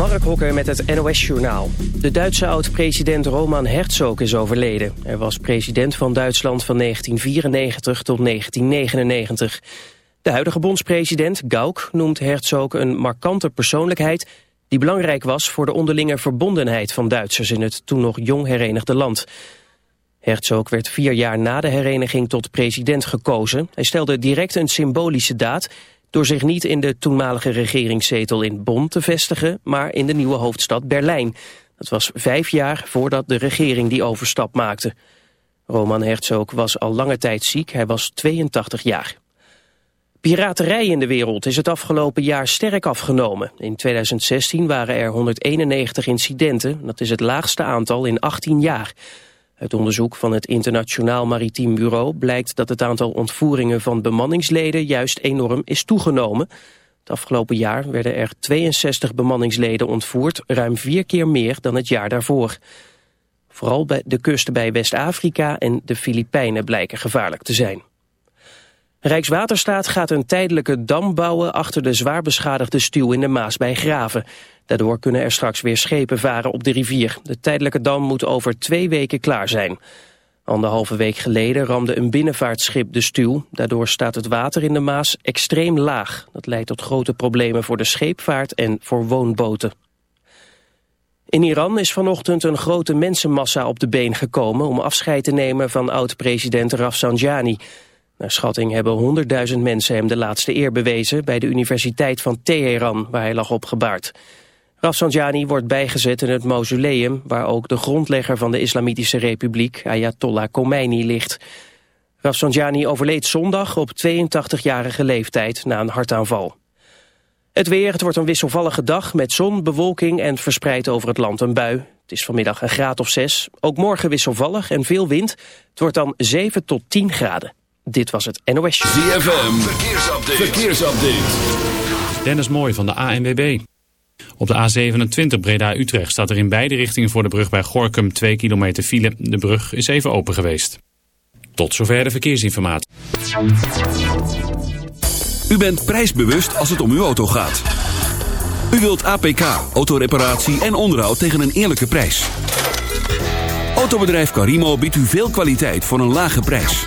Mark Hokker met het NOS-journaal. De Duitse oud-president Roman Herzog is overleden. Hij was president van Duitsland van 1994 tot 1999. De huidige bondspresident, Gauck, noemt Herzog een markante persoonlijkheid... die belangrijk was voor de onderlinge verbondenheid van Duitsers... in het toen nog jong herenigde land. Herzog werd vier jaar na de hereniging tot president gekozen. Hij stelde direct een symbolische daad door zich niet in de toenmalige regeringszetel in Bonn te vestigen, maar in de nieuwe hoofdstad Berlijn. Dat was vijf jaar voordat de regering die overstap maakte. Roman Herzog was al lange tijd ziek, hij was 82 jaar. Piraterij in de wereld is het afgelopen jaar sterk afgenomen. In 2016 waren er 191 incidenten, dat is het laagste aantal in 18 jaar. Uit onderzoek van het Internationaal Maritiem Bureau blijkt dat het aantal ontvoeringen van bemanningsleden juist enorm is toegenomen. Het afgelopen jaar werden er 62 bemanningsleden ontvoerd, ruim vier keer meer dan het jaar daarvoor. Vooral bij de kusten bij West-Afrika en de Filipijnen blijken gevaarlijk te zijn. Rijkswaterstaat gaat een tijdelijke dam bouwen achter de zwaar beschadigde stuw in de Maas bij Graven. Daardoor kunnen er straks weer schepen varen op de rivier. De tijdelijke dam moet over twee weken klaar zijn. Anderhalve week geleden ramde een binnenvaartschip de stuw. Daardoor staat het water in de Maas extreem laag. Dat leidt tot grote problemen voor de scheepvaart en voor woonboten. In Iran is vanochtend een grote mensenmassa op de been gekomen... om afscheid te nemen van oud-president Rafsanjani... Naar schatting hebben 100.000 mensen hem de laatste eer bewezen... bij de Universiteit van Teheran, waar hij lag opgebaard. Rafsanjani wordt bijgezet in het mausoleum... waar ook de grondlegger van de Islamitische Republiek, Ayatollah Khomeini, ligt. Rafsanjani overleed zondag op 82-jarige leeftijd na een hartaanval. Het weer, het wordt een wisselvallige dag met zon, bewolking en verspreid over het land een bui. Het is vanmiddag een graad of 6. Ook morgen wisselvallig en veel wind. Het wordt dan 7 tot 10 graden. Dit was het NOS. ZFM, verkeersupdate. verkeersupdate. Dennis Mooi van de ANWB. Op de A27 Breda-Utrecht staat er in beide richtingen voor de brug bij Gorkum 2 kilometer file. De brug is even open geweest. Tot zover de verkeersinformatie. U bent prijsbewust als het om uw auto gaat. U wilt APK, autoreparatie en onderhoud tegen een eerlijke prijs. Autobedrijf Carimo biedt u veel kwaliteit voor een lage prijs.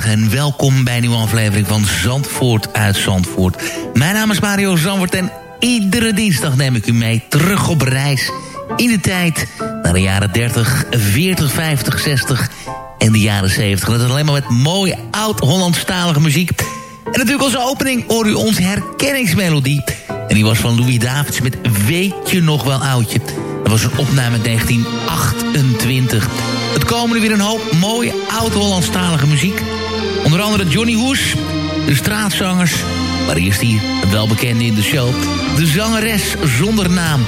En welkom bij een nieuwe aflevering van Zandvoort uit Zandvoort. Mijn naam is Mario Zandvoort en iedere dinsdag neem ik u mee terug op reis in de tijd naar de jaren 30, 40, 50, 60 en de jaren 70. En dat is alleen maar met mooie oud-Hollandstalige muziek. En natuurlijk als opening hoor u onze herkenningsmelodie. En die was van Louis Davids met Weet je nog wel oudje. Dat was een opname uit 1928. Het komen nu weer een hoop mooie oud-Hollandstalige muziek. Onder andere Johnny Hoes, de straatzangers. Maar eerst hier een welbekende in de show. De zangeres zonder naam.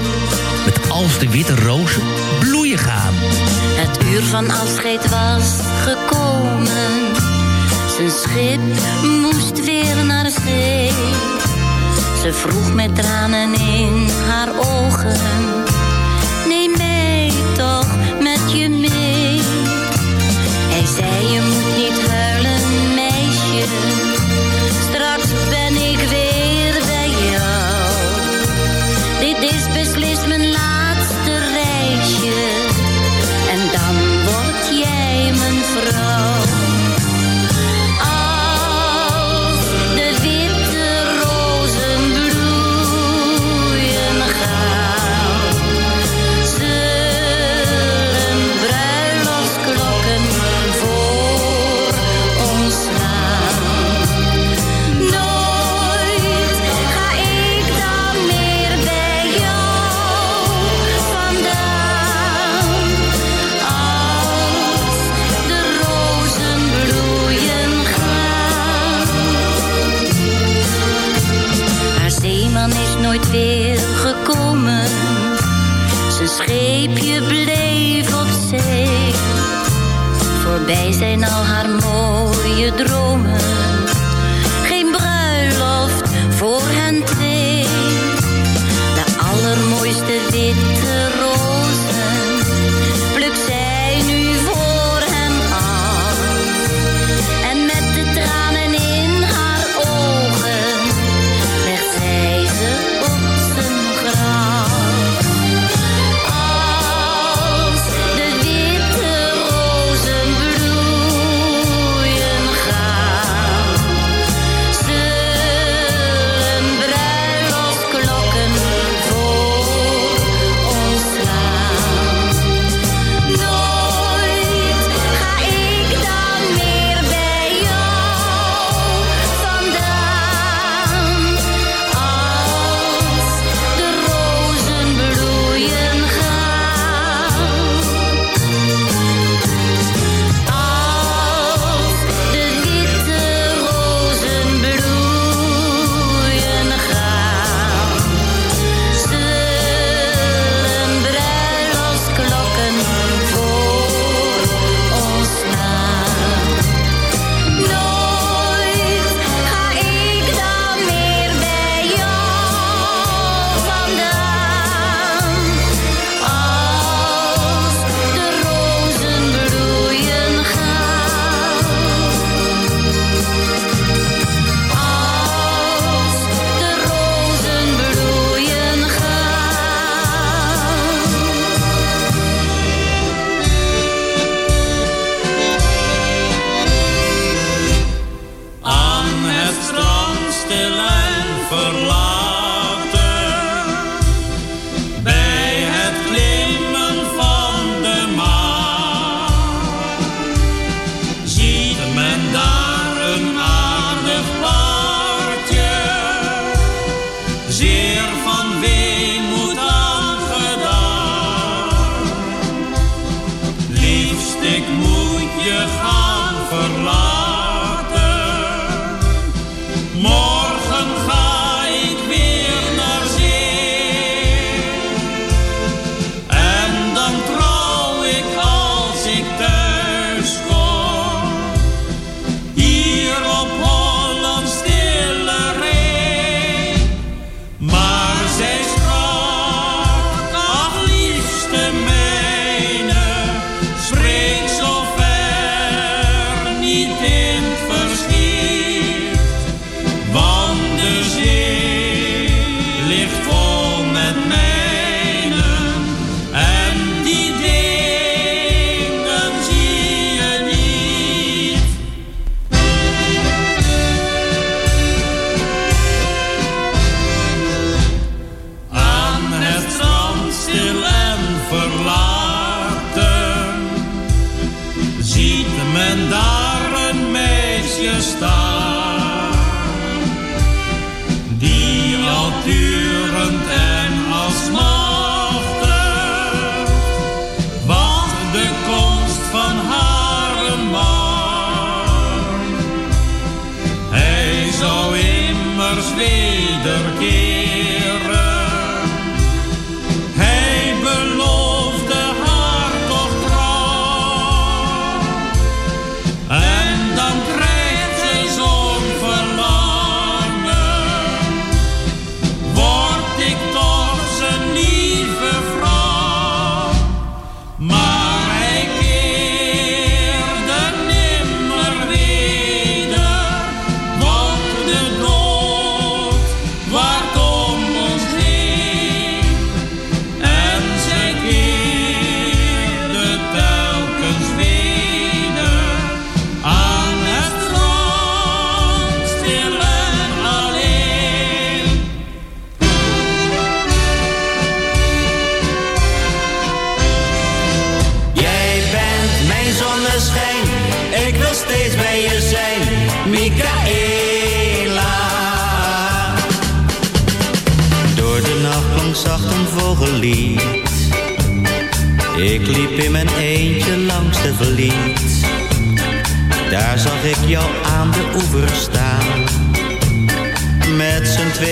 Met als de witte rozen bloeien gaan. Het uur van afscheid was gekomen. Zijn schip moest weer naar zee. Ze vroeg met tranen in haar ogen. Neem mij toch met je mee.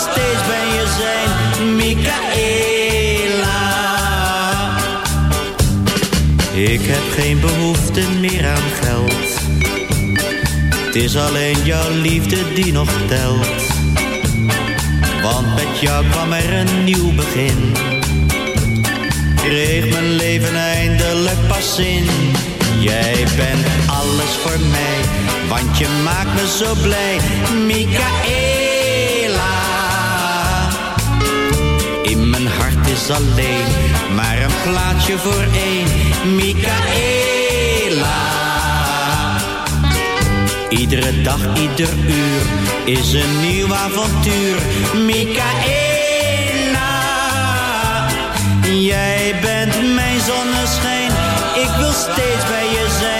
steeds bij je zijn, Michaela. Ik heb geen behoefte meer aan geld. Het is alleen jouw liefde die nog telt. Want met jou kwam er een nieuw begin. Kreeg mijn leven eindelijk pas zin. Jij bent alles voor mij, want je maakt me zo blij, Michaela. In mijn hart is alleen maar een plaatsje voor één, Michaela. Iedere dag, ieder uur is een nieuw avontuur, Michaela. Jij bent mijn zonneschijn, ik wil steeds bij je zijn,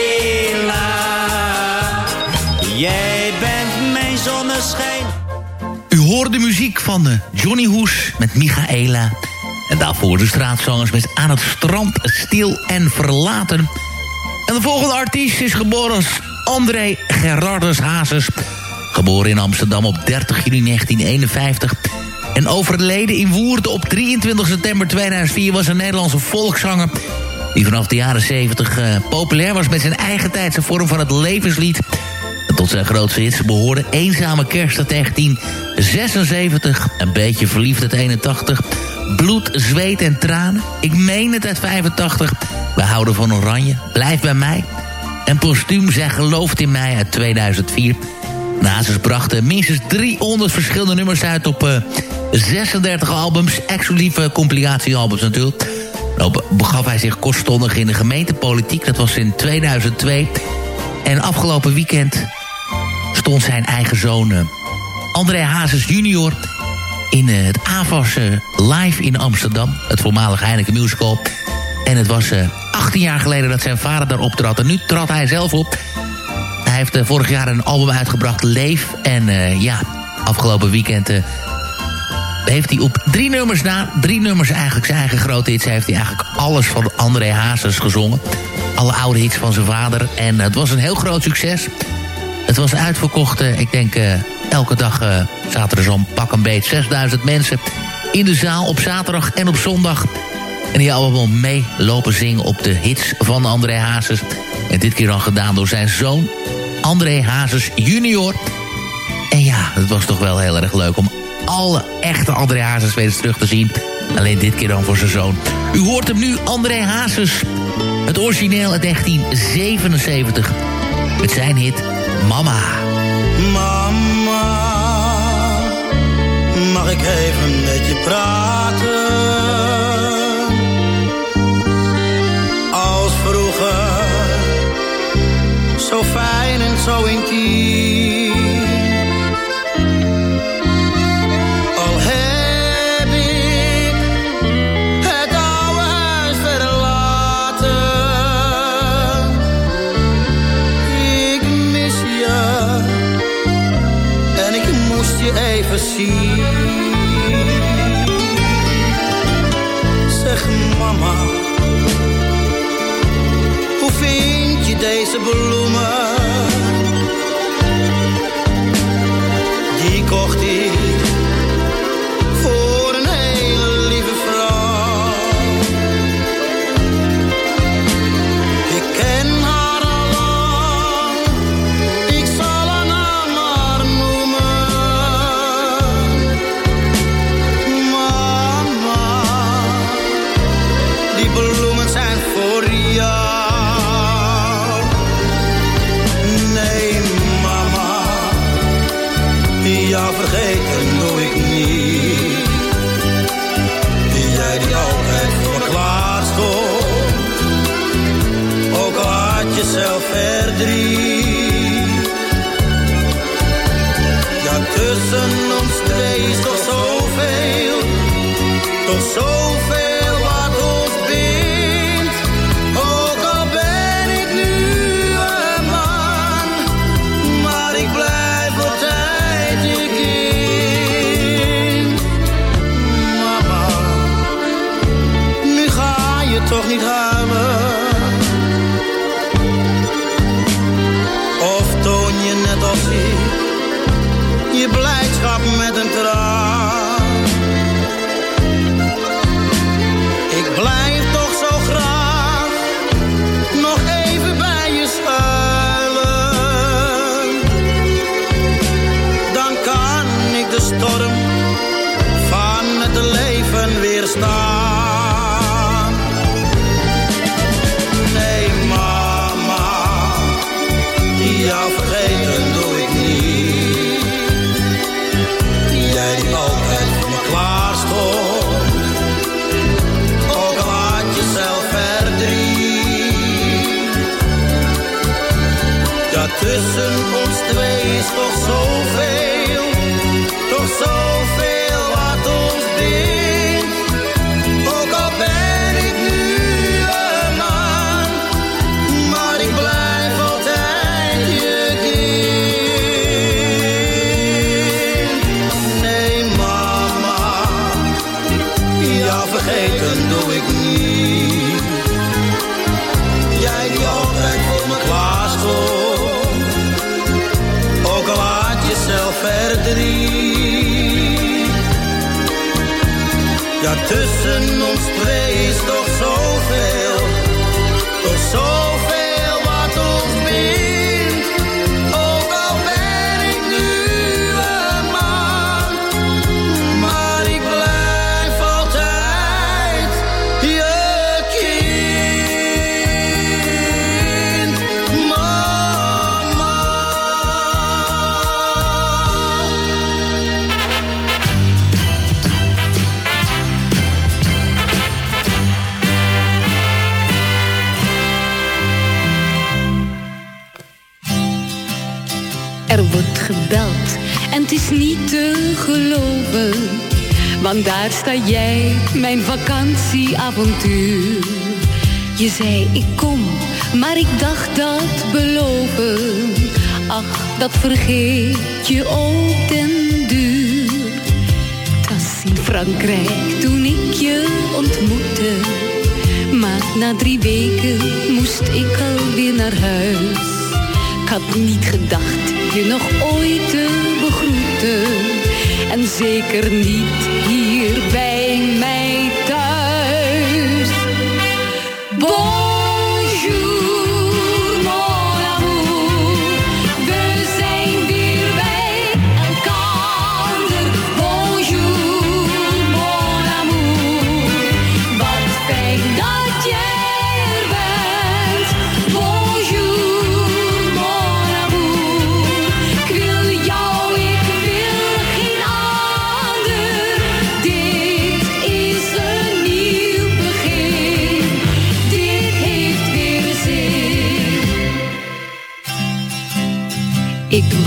U hoort de muziek van eh, Johnny Hoes met Michaela. En daarvoor de straatzangers met Aan het strand stil en verlaten. En de volgende artiest is geboren als André Gerardus Hazes. Geboren in Amsterdam op 30 juni 1951. En overleden in Woerden op 23 september 2004 was een Nederlandse volkszanger... die vanaf de jaren 70 eh, populair was met zijn eigen tijdse vorm van het levenslied... En tot zijn grootste hits behoorde Eenzame Kerst uit 1976. Een beetje verliefd uit 81. Bloed, zweet en tranen. Ik meen het uit 85. We houden van oranje. Blijf bij mij. En postuum Zij gelooft in mij uit 2004. Nazis brachten minstens 300 verschillende nummers uit op eh, 36 albums. Exclusieve compilatiealbums natuurlijk. Nou begaf hij zich kortstondig in de gemeentepolitiek. Dat was in 2002. En afgelopen weekend stond zijn eigen zoon... eh, André Hazes junior in eh, het AVAS eh, live in Amsterdam. Het voormalige Heineken Musical. En het was eh 18 jaar geleden dat zijn vader daar optrad. En nu trad hij zelf op. Hij heeft vorig jaar een album uitgebracht, Leef. En ja, afgelopen weekend heeft hij op drie nummers na, drie nummers eigenlijk zijn eigen grote hits... heeft hij eigenlijk alles van André Hazes gezongen. Alle oude hits van zijn vader. En het was een heel groot succes. Het was uitverkocht, uh, ik denk uh, elke dag zaten er zo'n pak een beet 6000 mensen... in de zaal op zaterdag en op zondag... En die allemaal meelopen zingen op de hits van André Hazes. En dit keer dan gedaan door zijn zoon André Hazes junior. En ja, het was toch wel heel erg leuk om alle echte André Hazes weer terug te zien. Alleen dit keer dan voor zijn zoon. U hoort hem nu, André Hazes. Het origineel uit 1977. Met zijn hit Mama. Mama, mag ik even met je praten? Als vroeger, zo fijn en zo intiem. Deze bloemen? Ja, tussen ons twee is toch zoveel, toch zoveel wat ons bindt. Ook al ben ik nu een man, maar ik blijf altijd je kind. Mama, nu ga je toch niet huilen. Leven Tussen ons twee is toch Er wordt gebeld en het is niet te geloven. Want daar sta jij, mijn vakantieavontuur. Je zei ik kom, maar ik dacht dat beloven. Ach, dat vergeet je ook den duur. Het in Frankrijk toen ik je ontmoette. Maar na drie weken moest ik alweer naar huis. Ik had niet gedacht je nog ooit te begroeten. En zeker niet hier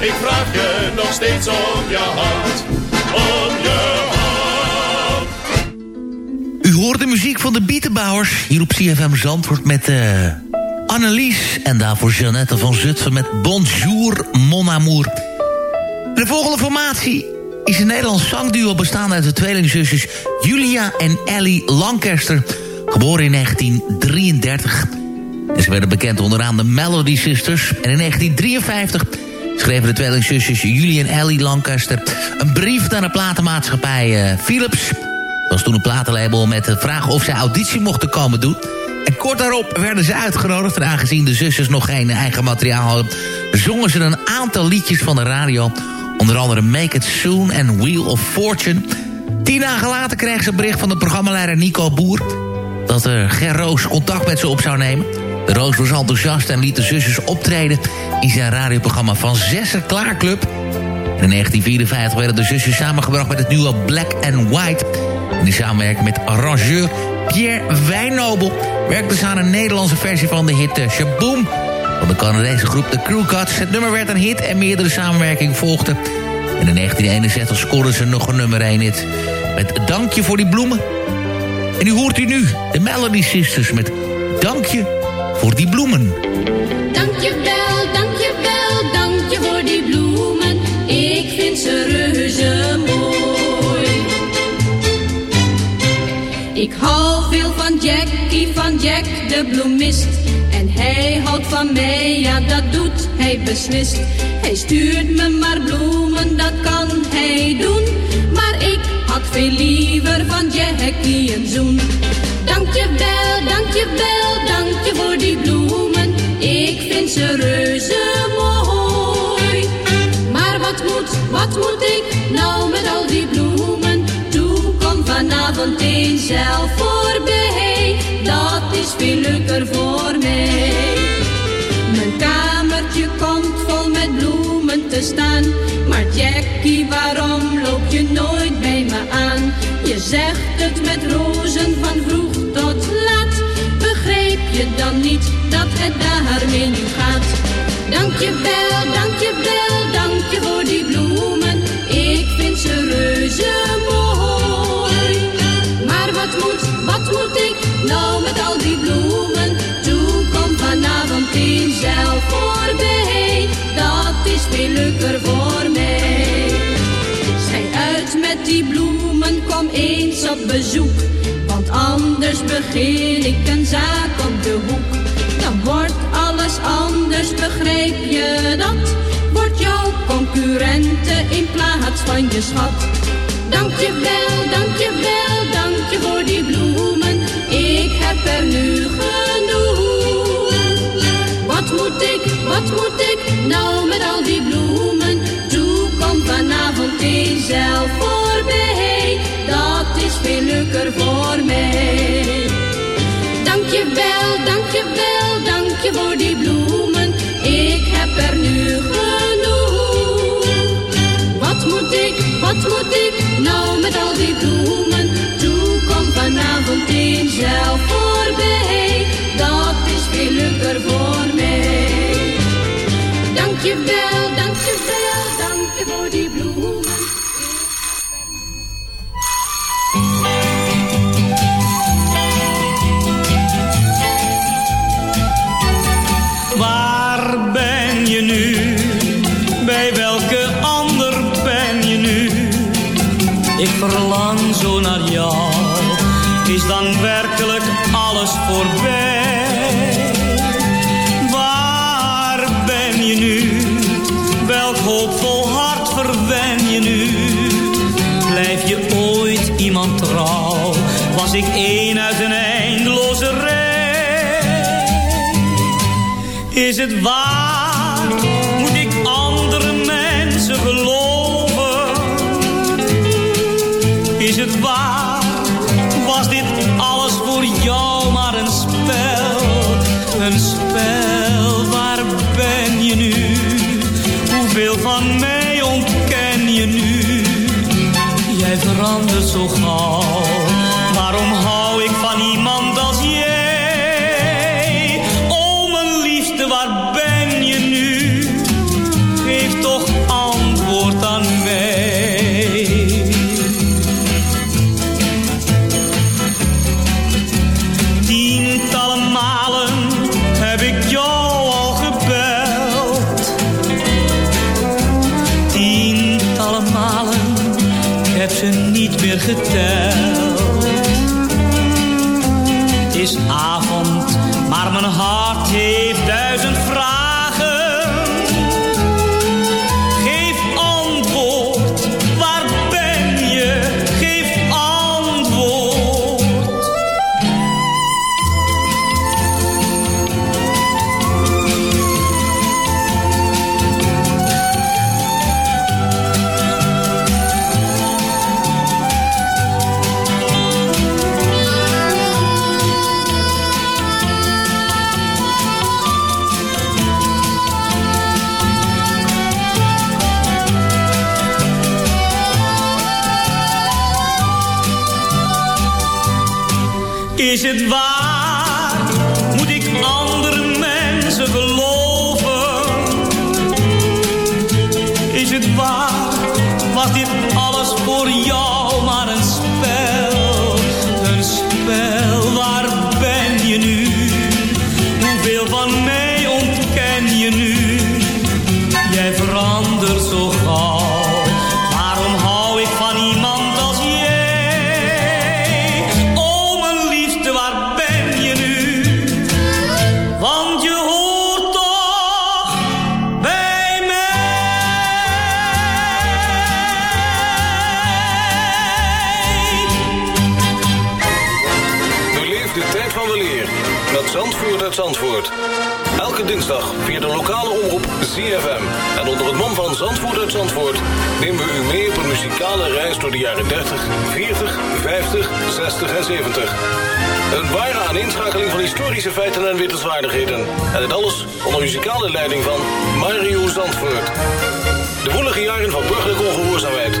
ik vraag je nog steeds om je hand. Om je hand. U hoort de muziek van de Bietenbouwers hier op CFM Zandvoort met eh Annelies. En daarvoor Jeannette van Zutphen met Bonjour Mon Amour. De volgende formatie is een Nederlands zangduo bestaande uit de tweelingzusjes Julia en Ellie Lancaster. Geboren in 1933. En ze werden bekend onderaan de Melody Sisters. En in 1953 schreven de tweelingzusjes Julie en Ellie Lancaster... een brief naar de platenmaatschappij eh, Philips. Dat was toen een platenlabel met de vraag of zij auditie mochten komen doen. En kort daarop werden ze uitgenodigd. En aangezien de zusjes nog geen eigen materiaal hadden... zongen ze een aantal liedjes van de radio. Onder andere Make It Soon en Wheel of Fortune. Tien dagen later kreeg ze een bericht van de programmaleider Nico Boer... dat er Ger Roos contact met ze op zou nemen. De Roos was enthousiast en liet de zusjes optreden... in zijn radioprogramma Van Zessen Klaarclub... In 1954 werden de zusjes samengebracht met het nieuwe Black and White. In die samenwerking met arrangeur Pierre Wijnobel... werkte ze aan een Nederlandse versie van de hit eh, Shaboom... van de Canadese groep The Crew Cuts. Het nummer werd een hit en meerdere samenwerkingen volgden. En in 1961 scoorden ze nog een nummer 1 hit... met Dankje voor die bloemen. En nu hoort u nu de Melody Sisters met Dankje voor die bloemen. Dankjewel, dankjewel, dankje voor die bloemen. Ik vind ze reuze mooi. Ik hou veel van Jackie, van Jack de bloemist. En hij houdt van mij, ja dat doet hij beslist. Hij stuurt me maar bloemen, dat kan hij doen. Maar ik had veel liever van Jackie een zoen. Dankjewel, dankjewel, dankje voor die bloemen. Ik vind ze reuze mooi. Maar wat moet, wat moet ik nou met al die bloemen? Toe kom vanavond eens zelf voorbij. Dat is veel leuker voor mij. Mijn kamertje komt vol met bloemen te staan. Maar Jackie, waarom loop je nooit bij me aan? Je zegt het met rozen van vroeg het daarmee nu gaat? Dankjewel, dankjewel, dankje voor die bloemen. Ik vind ze reuze mooi. Maar wat moet, wat moet ik nou met al die bloemen? Toe kom vanavond eens zelf voorbij. Dat is veel leuker voor mij. Schij uit met die bloemen, kom eens op bezoek. Want anders begin ik een zaak op de hoek. Dan wordt alles anders, begrijp je dat? Wordt jouw concurrente in plaats van je schat. Dankjewel, dankjewel, dankje voor die bloemen. Ik heb er nu genoeg. Wat moet ik, wat moet ik nou met al die bloemen? Toe kom vanavond zelf voorbij. Dat is veel leuker voor mij. Dankjewel, dankjewel, dankje voor die bloemen. Ik heb er nu genoeg. Wat moet ik, wat moet ik nou met al die bloemen? Toe kom vanavond eens zelf voorbij. Dat is veel leuker voor mij. Dankjewel, dankjewel, dankje voor die Is het waar? Heb ze niet meer geteld. Het is avond, maar mijn hart heeft duizend Is het waar? Reis door de jaren 30, 40, 50, 60 en 70. Een ware aaninschakeling van historische feiten en wittelswaardigheden. En dit alles onder muzikale leiding van Mario Zandvoort. De woelige jaren van burgerlijke ongehoorzaamheid,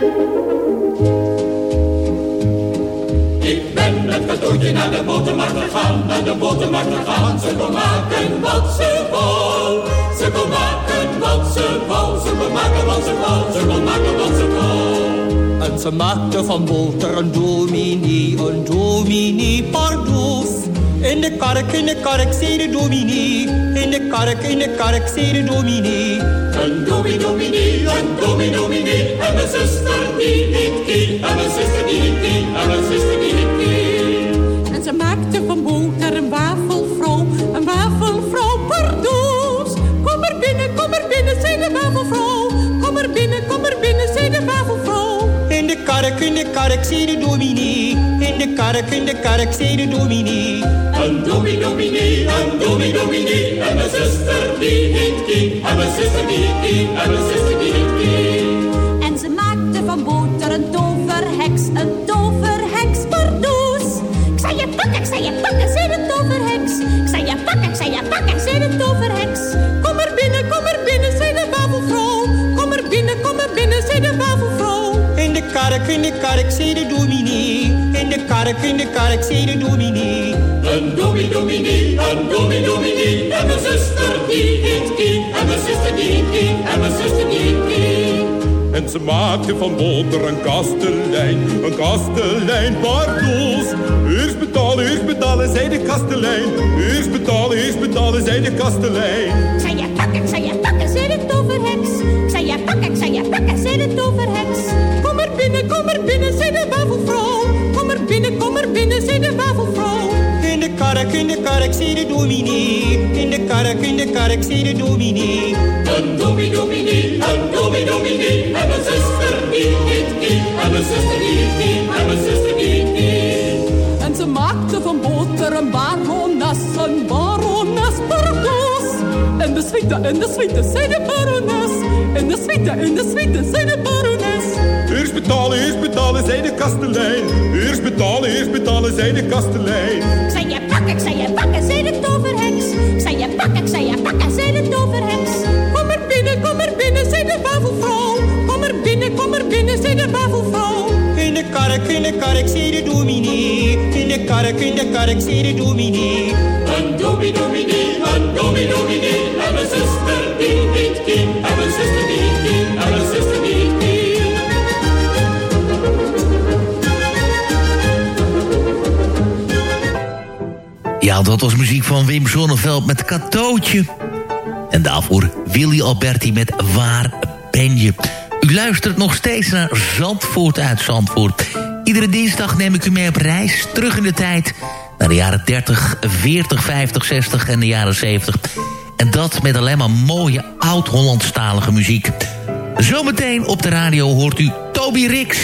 Ik ben met cadeautje naar de botermarkt gegaan, naar de botermarkt gegaan. Ze kon maken wat ze wou. Ze kon maken wat ze wou. Ze kon maken wat ze wou. Ze kon maken wat ze wou. En ze maakte van boter een dominee, een dominee pardoes. In de kark, in de kark, zei de dominee. In de kark, in de kark, zei de dominee. Een dominee, dominee, een dominee, dominee. En mijn zuster die niet kie. En mijn zuster die niet kie. En mijn zuster die niet kie. En ze maakte van boter een wafelvrouw, een wafelvrouw pardoes. Kom er binnen, kom er binnen, zei de wafelvrouw. Kom er binnen, kom er binnen, zei kark, in de kark, zei de dominee. In de kark, in de kark, zei de dominee. Een dominee, dominee, een dominee, dominee. En mijn zuster die kie. En mijn zuster die niet kie. En mijn zuster die kie. En ze maakte van boter een toverheks, een toverheks pardoes. Ik zei je pakken, ik zei je pakken, zei de toverheks. Ik zei je pakken, ik zei je pakken, zei de toverheks. Kom er binnen, kom er binnen, zei de wafelvrouw. Kom er binnen, kom er binnen, zei de wafelvrouw. In de kark, in de kark, zei de dominee. In de kark, in de kark, zei de dominee. Een dominee, dominee, een dominee, dominee. En mijn zuster die kie. En mijn zuster die niet kie. En mijn zuster die kie. En ze maakte van boter een kastelein, een kastelein pardoes. Eerst betalen, eerst betalen, zei de kastelein. Eerst betalen, eerst betalen, zei de kastelein. Zei je pakken, zei je pakken, zei de toverheks. Ik zei je pakken, binnen, zei de wafelvrouw. Kom er binnen, kom er binnen, zei de wafelvrouw. In de kark, in de kark, zei de dominee. In de kark, in de kark, zei de dominee. Een dominee, dominee, een dominee, dominee. En mijn zuster, niet, niet, niet. En mijn zuster, niet, niet. En mijn zuster, niet, niet. En ze maakte van boter een baronas, een baronas paradoos. En de suite, en de suite, zei de baronas. En de suite, en de suite, zei de baronas. Betalen, eerst betalen, zei de kastelein. Eerst betalen, eerst betalen, zei de kastelein. Ik zei je pakken, ik zei je pakken, zei de toverheks. Ik zei je pakken, ik zei je pakken, zei de toverheks. Kom er binnen, kom er binnen, zei de bavelvrouw. Kom er binnen, kom er binnen, zei de bavelvrouw. In de kark, in de kark, zei de dominee. In de kark, in de kark, zei de dominee. Een dominee, dominee, een dominee, dominee. En mijn zuster die niet, die. En mijn zuster die niet, Ja, dat was muziek van Wim Zonneveld met Katootje. En daarvoor Willy Alberti met Waar ben je? U luistert nog steeds naar Zandvoort uit Zandvoort. Iedere dinsdag neem ik u mee op reis terug in de tijd... naar de jaren 30, 40, 50, 60 en de jaren 70. En dat met alleen maar mooie oud-Hollandstalige muziek. Zometeen op de radio hoort u Toby Rix...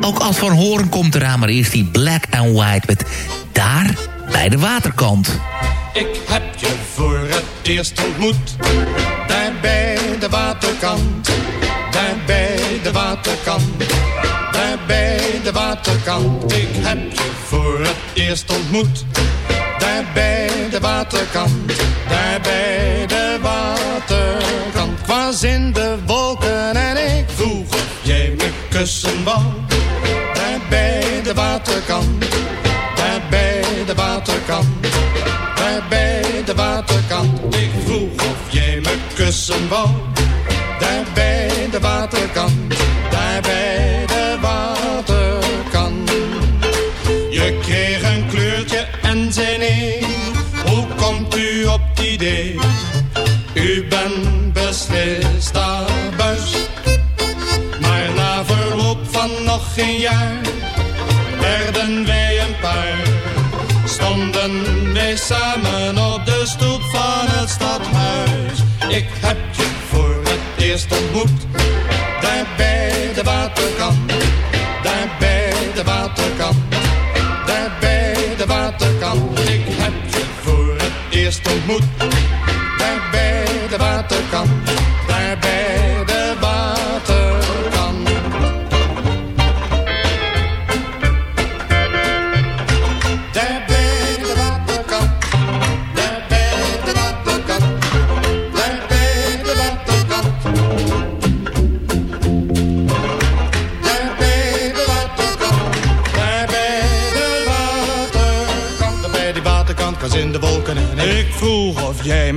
Ook als van Horen komt eraan, maar eerst die Black and White met Daar bij de waterkant. Ik heb je voor het eerst ontmoet. Daar bij de waterkant. Daar bij de waterkant. Daar bij de waterkant. Ik heb je voor het eerst ontmoet. Daar bij de waterkant. Daar bij de waterkant. Ik was in de wolken en ik vroeg of jij me kussen. Daar bij de waterkant. Me Ik heb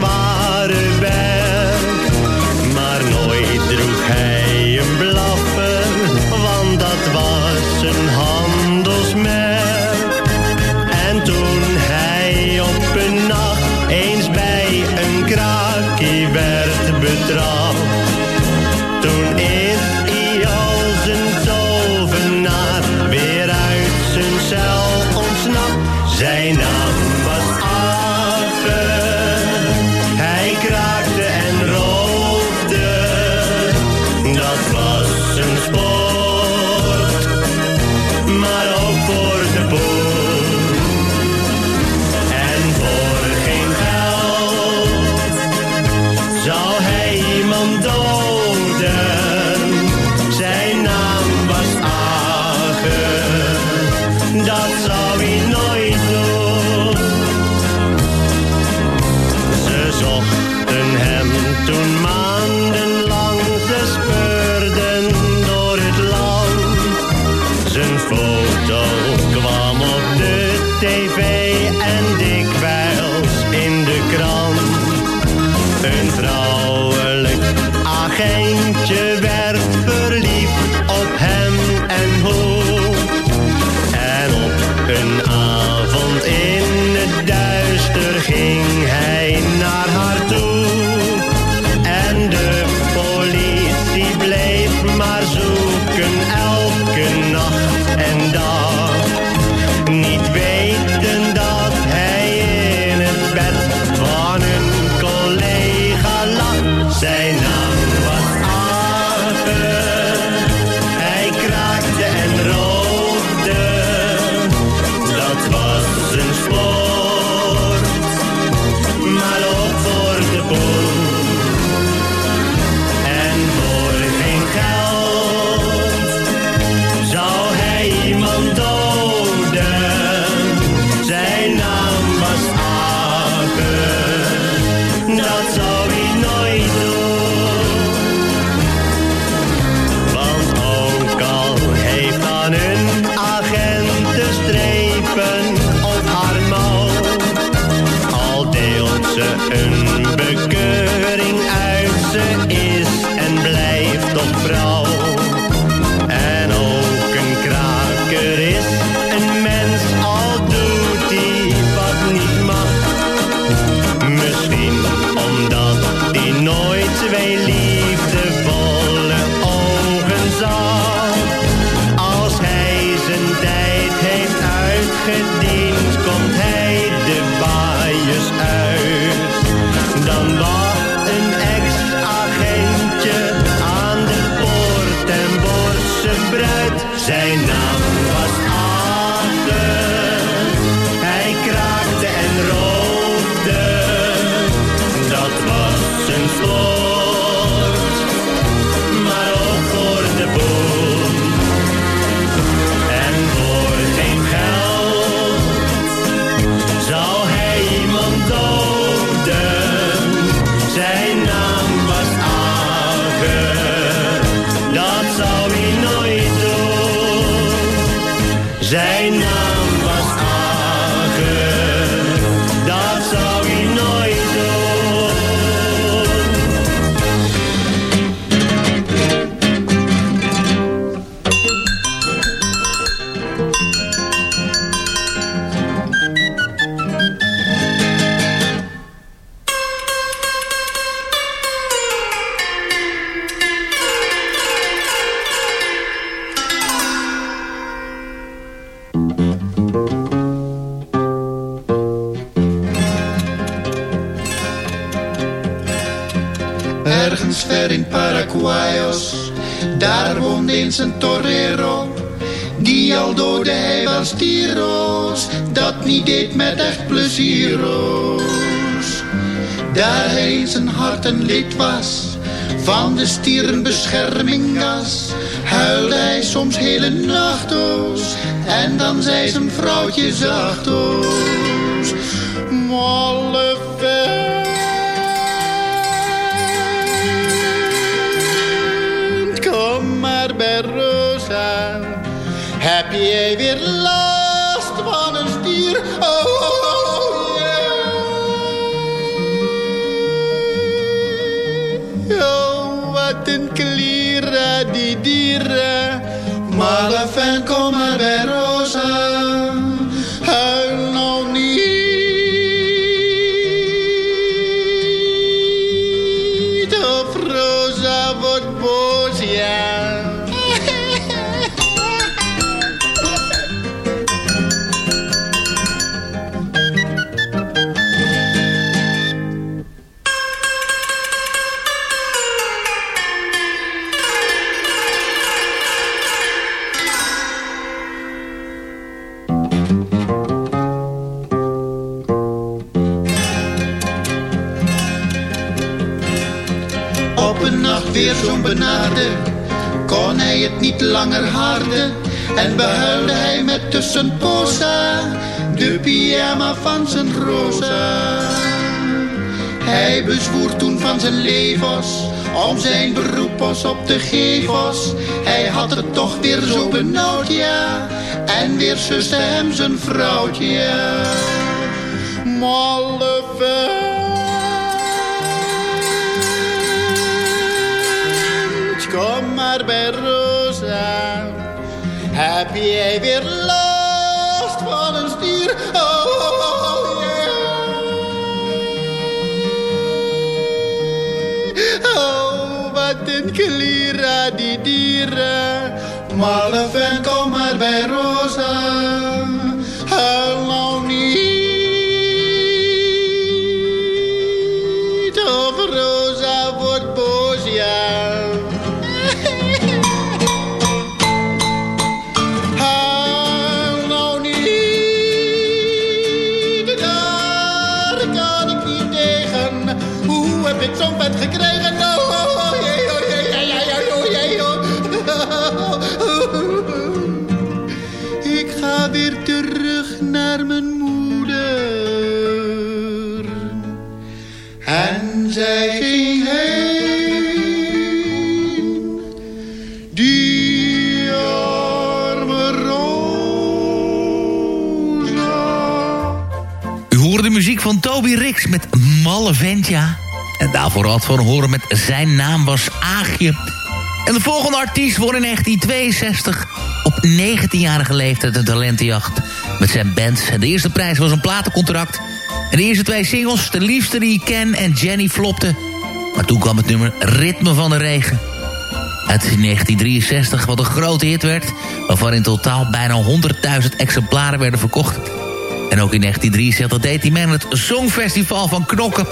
Deed eens een torero. Die al doodde hij wel stieroos, dat niet deed met echt plezieroos. Daar hij in zijn hart een lid was, van de stieren beschermingas, huilde hij soms hele nachtloos. En dan zei zijn vrouwtje zachtloos, Molle Heb weer zo'n benade, kon hij het niet langer harden. En behuilde hij met tussenposa, de pyjama van zijn rosa. Hij bezwoer toen van zijn levens, om zijn beroep was op de gevels. Hij had het toch weer zo benauwd, ja, en weer zuste hem zijn vrouwtje. Malle maar bij Rosa. Heb jij weer last van een stier? Oh, oh, yeah. Oh, wat een klira die dieren. Malle vent, kom maar bij Rosa. Rix met Malle Ventja. En daarvoor had van horen met zijn naam was Aagje. En de volgende artiest won in 1962 op 19-jarige leeftijd een talentenjacht met zijn band. En de eerste prijs was een platencontract. En de eerste twee singles, De Liefste die ik ken en Jenny flopte. Maar toen kwam het nummer Ritme van de Regen. Uit 1963, wat een grote hit werd... waarvan in totaal bijna 100.000 exemplaren werden verkocht. En ook in 1963 deed hij mee aan het Songfestival van Knokken.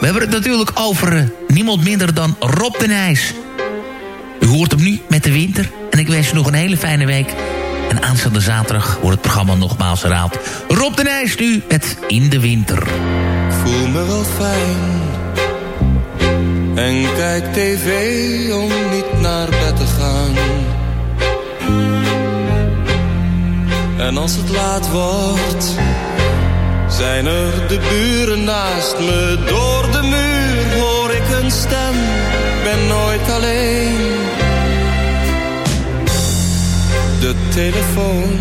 We hebben het natuurlijk over eh, niemand minder dan Rob de Nijs. U hoort hem nu met de winter En ik wens je nog een hele fijne week. En aanstaande zaterdag wordt het programma nogmaals herhaald. Rob de Nijs nu met In de Winter. voel me wel fijn. En kijk tv om niet naar bed te gaan. En als het laat wordt, zijn er de buren naast me. Door de muur hoor ik een stem, ben nooit alleen. De telefoon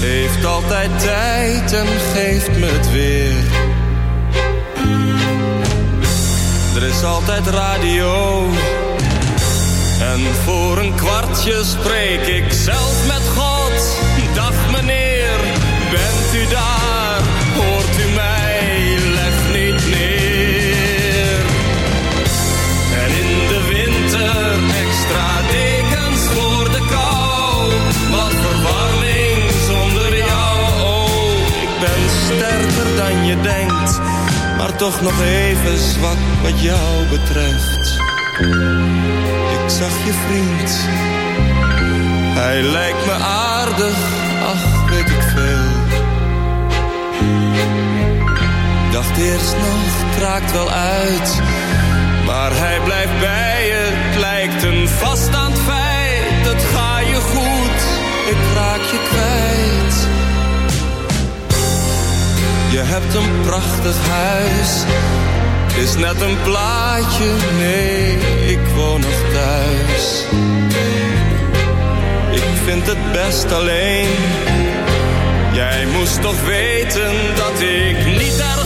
heeft altijd tijd en geeft me het weer. Er is altijd radio. En voor een kwartje spreek ik zelf met bent u daar? Hoort u mij? Leg niet neer. En in de winter extra dekens voor de kou. Wat verwarming zonder jou. Oh, ik ben sterker dan je denkt. Maar toch nog even zwak wat jou betreft. Ik zag je vriend. Hij lijkt me aardig, ach weet ik veel. Dacht eerst nog, het raakt wel uit. Maar hij blijft bij je, het lijkt een vaststaand feit. Het ga je goed, ik raak je kwijt. Je hebt een prachtig huis. Is net een plaatje, nee, ik woon nog thuis. Ik vind het best alleen. Jij moest toch weten dat ik niet erg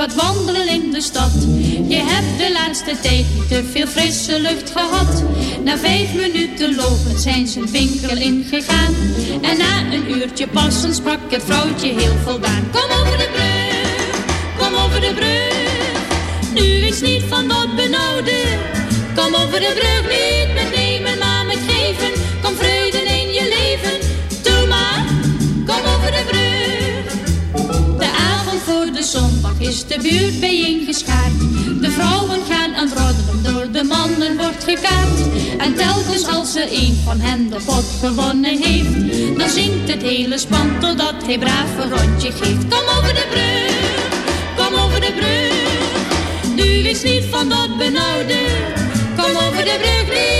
Wat wandelen in de stad. Je hebt de laatste tijd niet te veel frisse lucht gehad. Na vijf minuten lopen zijn ze een winkel ingegaan. En na een uurtje passen sprak het vrouwtje heel voldaan. Kom over de brug, kom over de brug. Nu is niet van dat benauwde. Kom over de brug, niet met nemen, maar met geven. Is de buurt bijeengeschaard. De vrouwen gaan aan het roddelen, door de mannen wordt gekaart. En telkens als er een van hen de pot gewonnen heeft, dan zingt het hele span totdat hij braaf een rondje geeft. Kom over de brug, kom over de brug. Nu is niet van dat benauwde. Kom over de brug,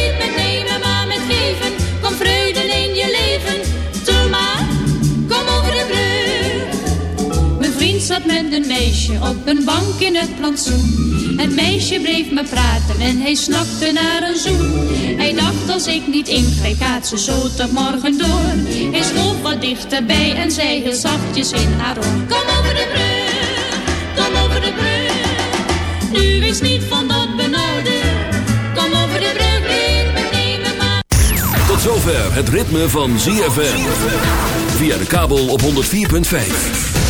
zat met een meisje op een bank in het plantsoen. Het meisje bleef me praten en hij snakte naar een zoen. Hij dacht als ik niet ingreep gaat ze zo tot morgen door. Hij schoof wat dichterbij en zei heel zachtjes in haar oor. Kom over de brug, kom over de brug. Nu is niet van dat benauwde. Kom over de brug, niet met nemen maar. Tot zover het ritme van ZFM. Via de kabel op 104.5.